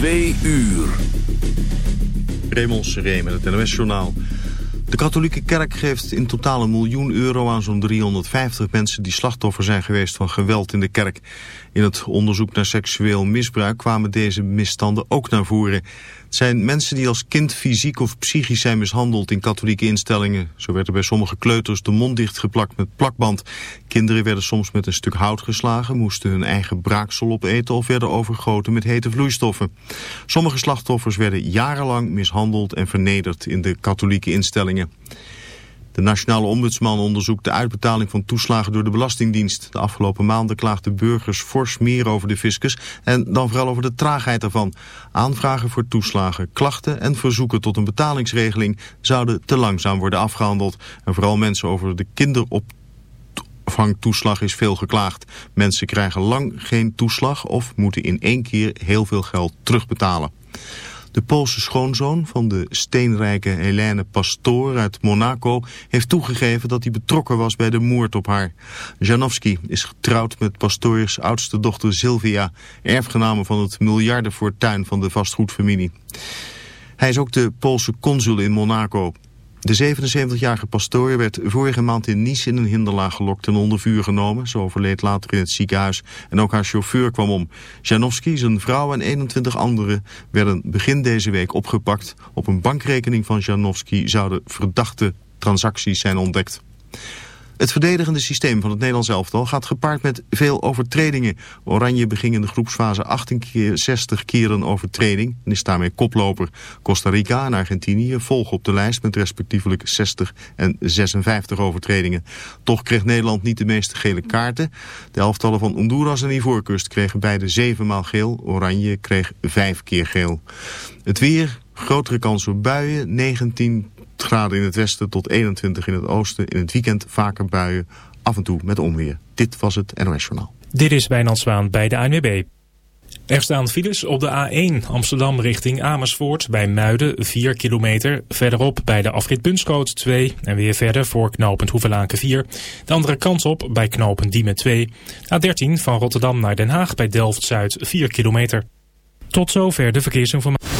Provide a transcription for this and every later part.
Twee uur. Raymond Seré met het NOS-journaal. De katholieke kerk geeft in totaal een miljoen euro aan zo'n 350 mensen die slachtoffer zijn geweest van geweld in de kerk. In het onderzoek naar seksueel misbruik kwamen deze misstanden ook naar voren. Het zijn mensen die als kind fysiek of psychisch zijn mishandeld in katholieke instellingen. Zo werd er bij sommige kleuters de mond dichtgeplakt met plakband. Kinderen werden soms met een stuk hout geslagen, moesten hun eigen braaksel opeten of werden overgoten met hete vloeistoffen. Sommige slachtoffers werden jarenlang mishandeld en vernederd in de katholieke instellingen. De nationale ombudsman onderzoekt de uitbetaling van toeslagen door de Belastingdienst. De afgelopen maanden klaagden burgers fors meer over de fiscus en dan vooral over de traagheid ervan. Aanvragen voor toeslagen, klachten en verzoeken tot een betalingsregeling zouden te langzaam worden afgehandeld. En vooral mensen over de kinderopvangtoeslag is veel geklaagd. Mensen krijgen lang geen toeslag of moeten in één keer heel veel geld terugbetalen. De Poolse schoonzoon van de steenrijke Helene Pastoor uit Monaco heeft toegegeven dat hij betrokken was bij de moord op haar. Janowski is getrouwd met Pastoors oudste dochter Sylvia, erfgename van het miljardenfortuin van de vastgoedfamilie. Hij is ook de Poolse consul in Monaco. De 77-jarige pastoor werd vorige maand in Nice in een hinderlaag gelokt en onder vuur genomen. Ze overleed later in het ziekenhuis en ook haar chauffeur kwam om. Janowski, zijn vrouw en 21 anderen werden begin deze week opgepakt. Op een bankrekening van Janowski zouden verdachte transacties zijn ontdekt. Het verdedigende systeem van het Nederlands elftal gaat gepaard met veel overtredingen. Oranje beging in de groepsfase 68 keer een overtreding en is daarmee koploper. Costa Rica en Argentinië volgen op de lijst met respectievelijk 60 en 56 overtredingen. Toch kreeg Nederland niet de meeste gele kaarten. De elftallen van Honduras en Ivoorkust kregen beide zevenmaal geel. Oranje kreeg vijf keer geel. Het weer, grotere kans op buien, 19 graden in het westen tot 21 in het oosten. In het weekend vaker buien, af en toe met onweer. Dit was het NOS Journaal. Dit is Wijnand Zwaan bij de ANWB. Er staan files op de A1 Amsterdam richting Amersfoort bij Muiden 4 kilometer. Verderop bij de afrit Bunschoot 2 en weer verder voor knooppunt Hoevelaken 4. De andere kant op bij knooppunt Diemen 2. A13 van Rotterdam naar Den Haag bij Delft-Zuid 4 kilometer. Tot zover de verkeersinformatie.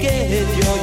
get your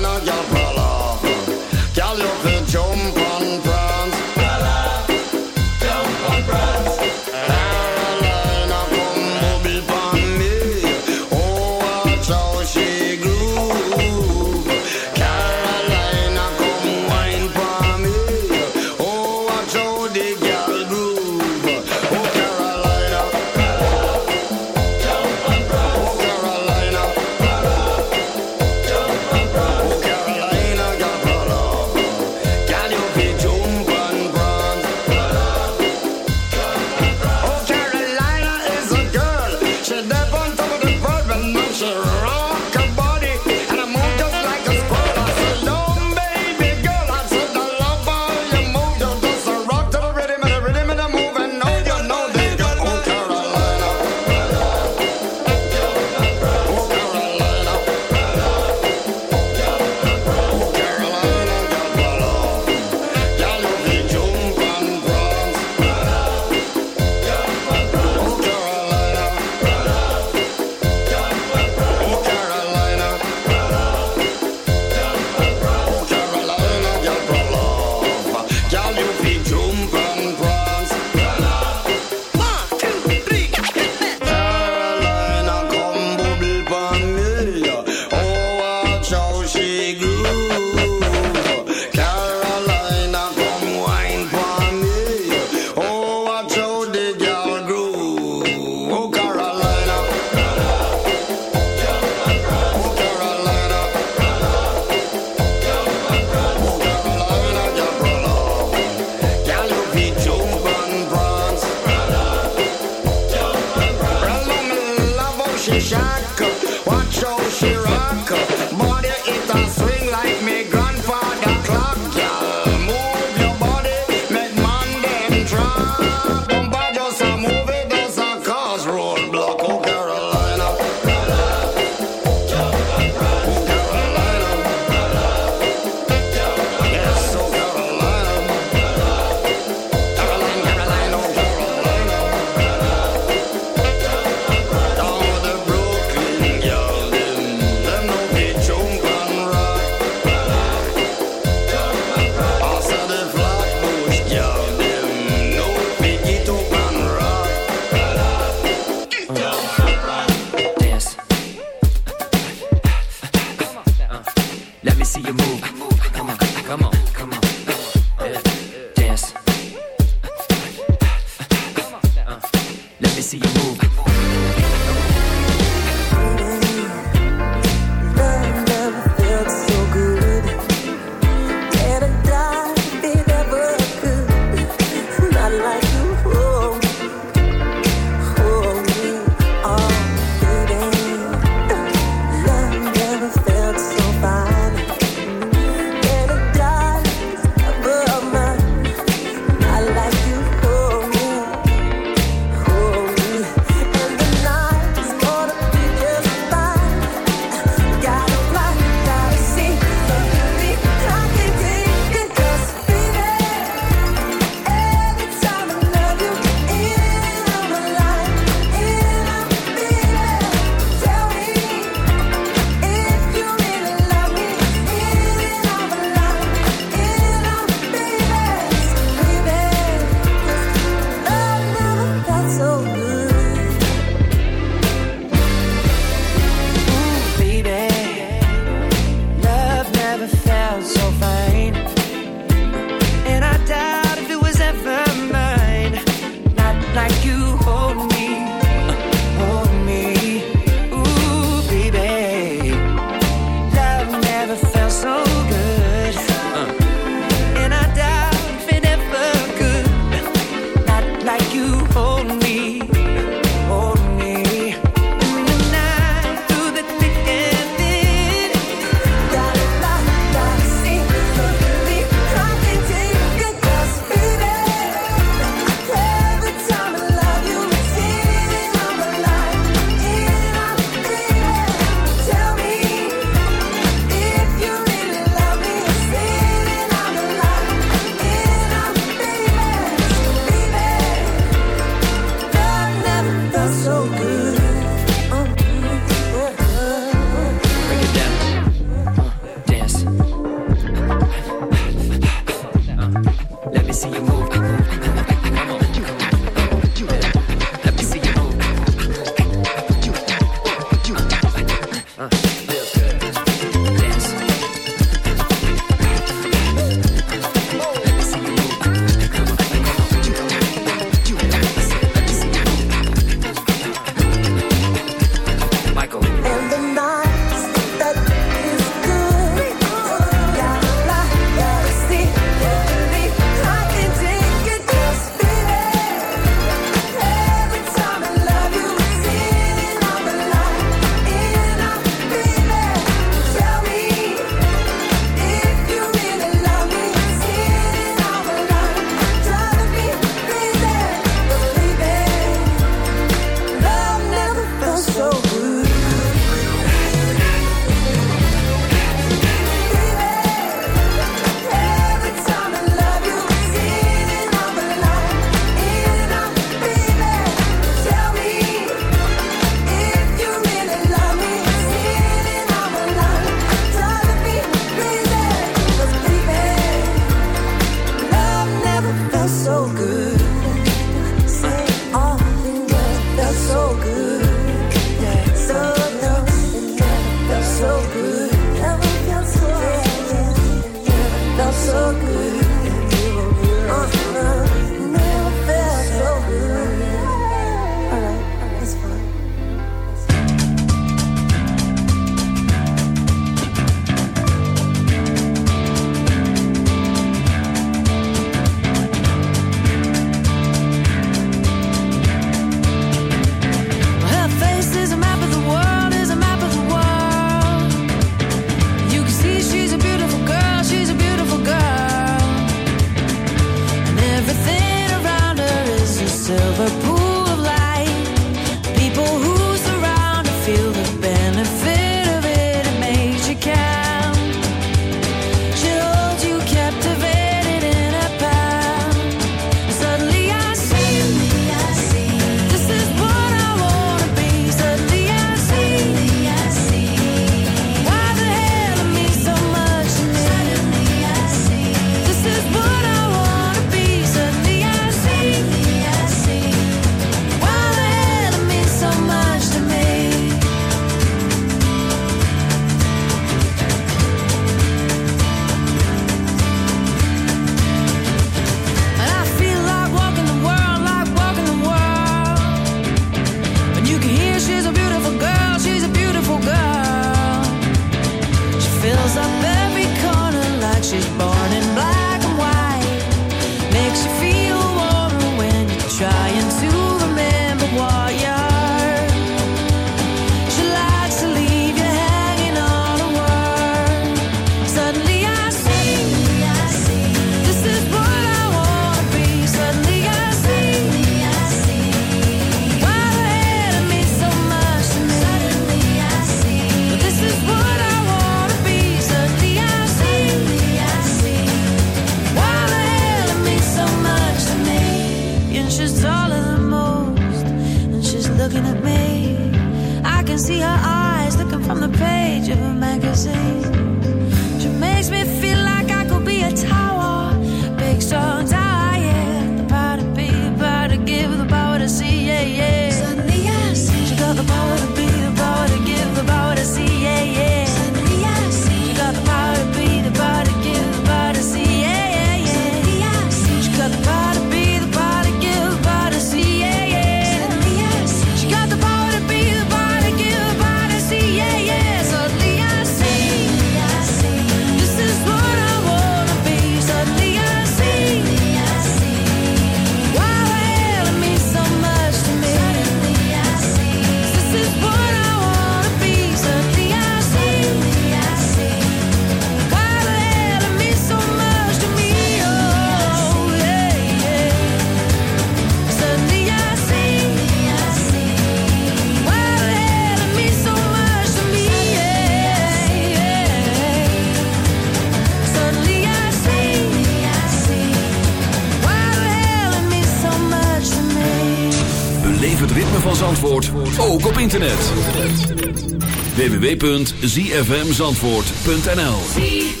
www.zfmzandvoort.nl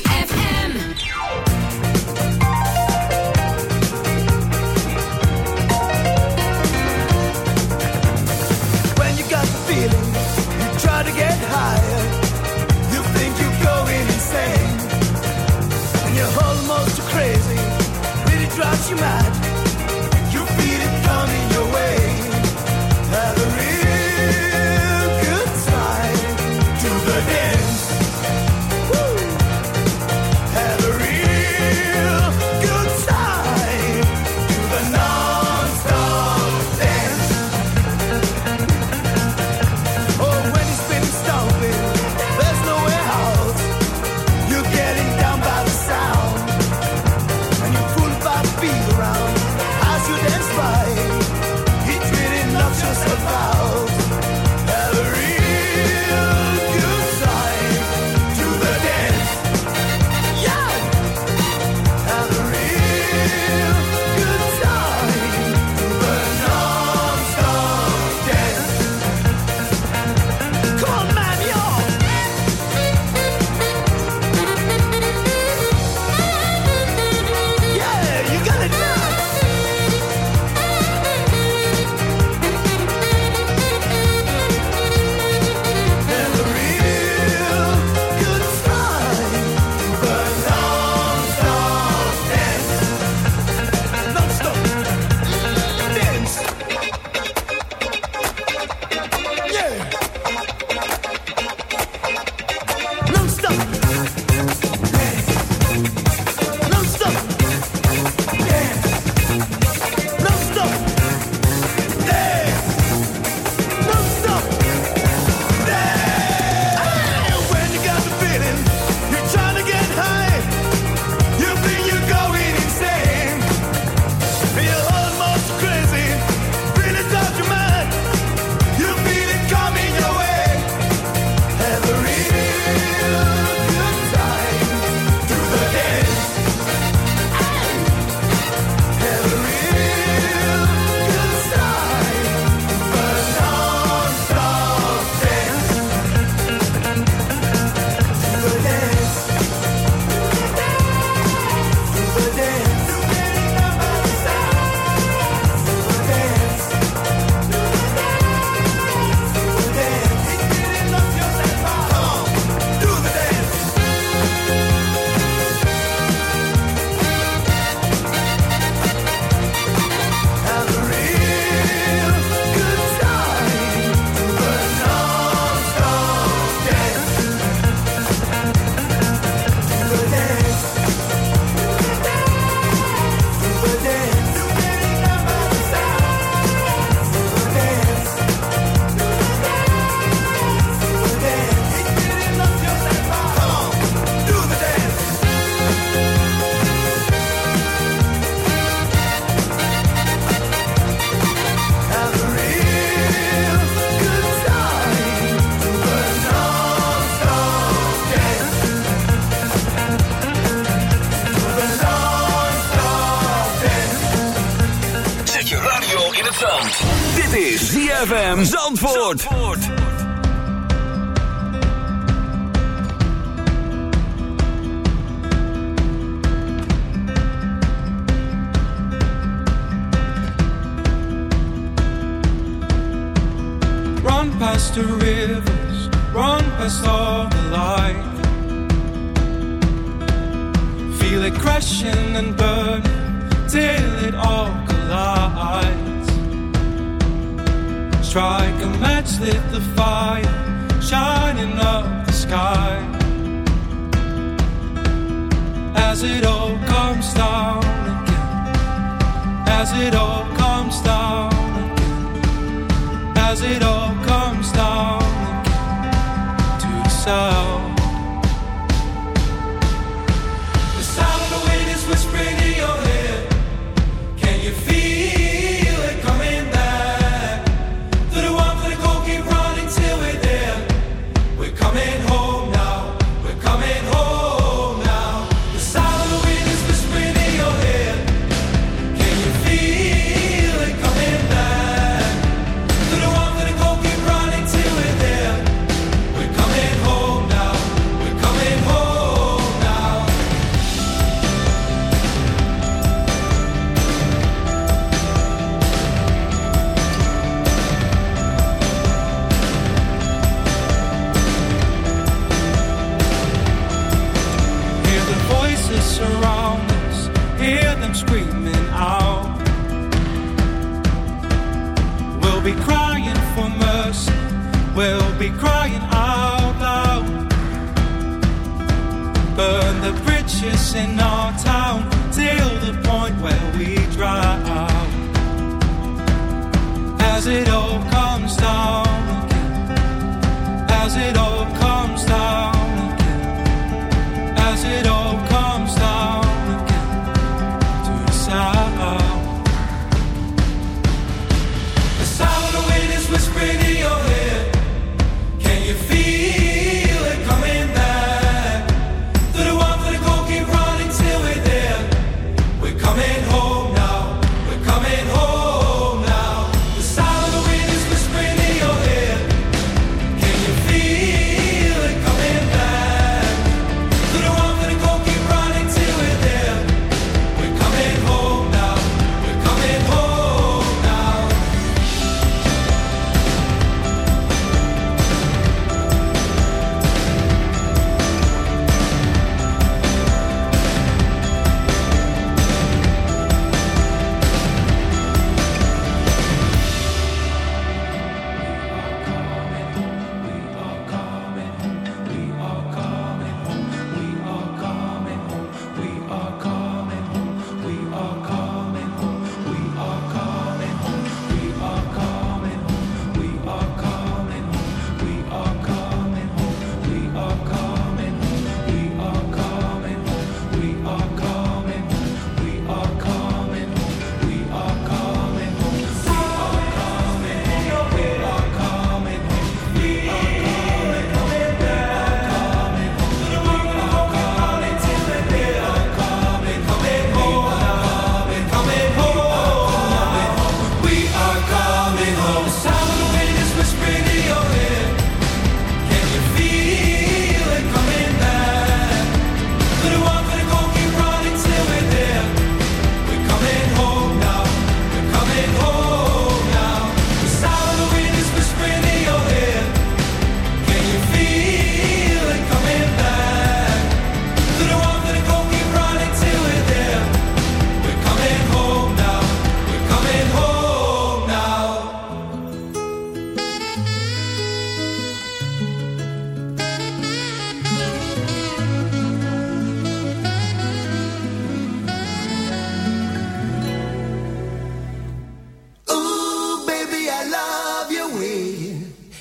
Does it all?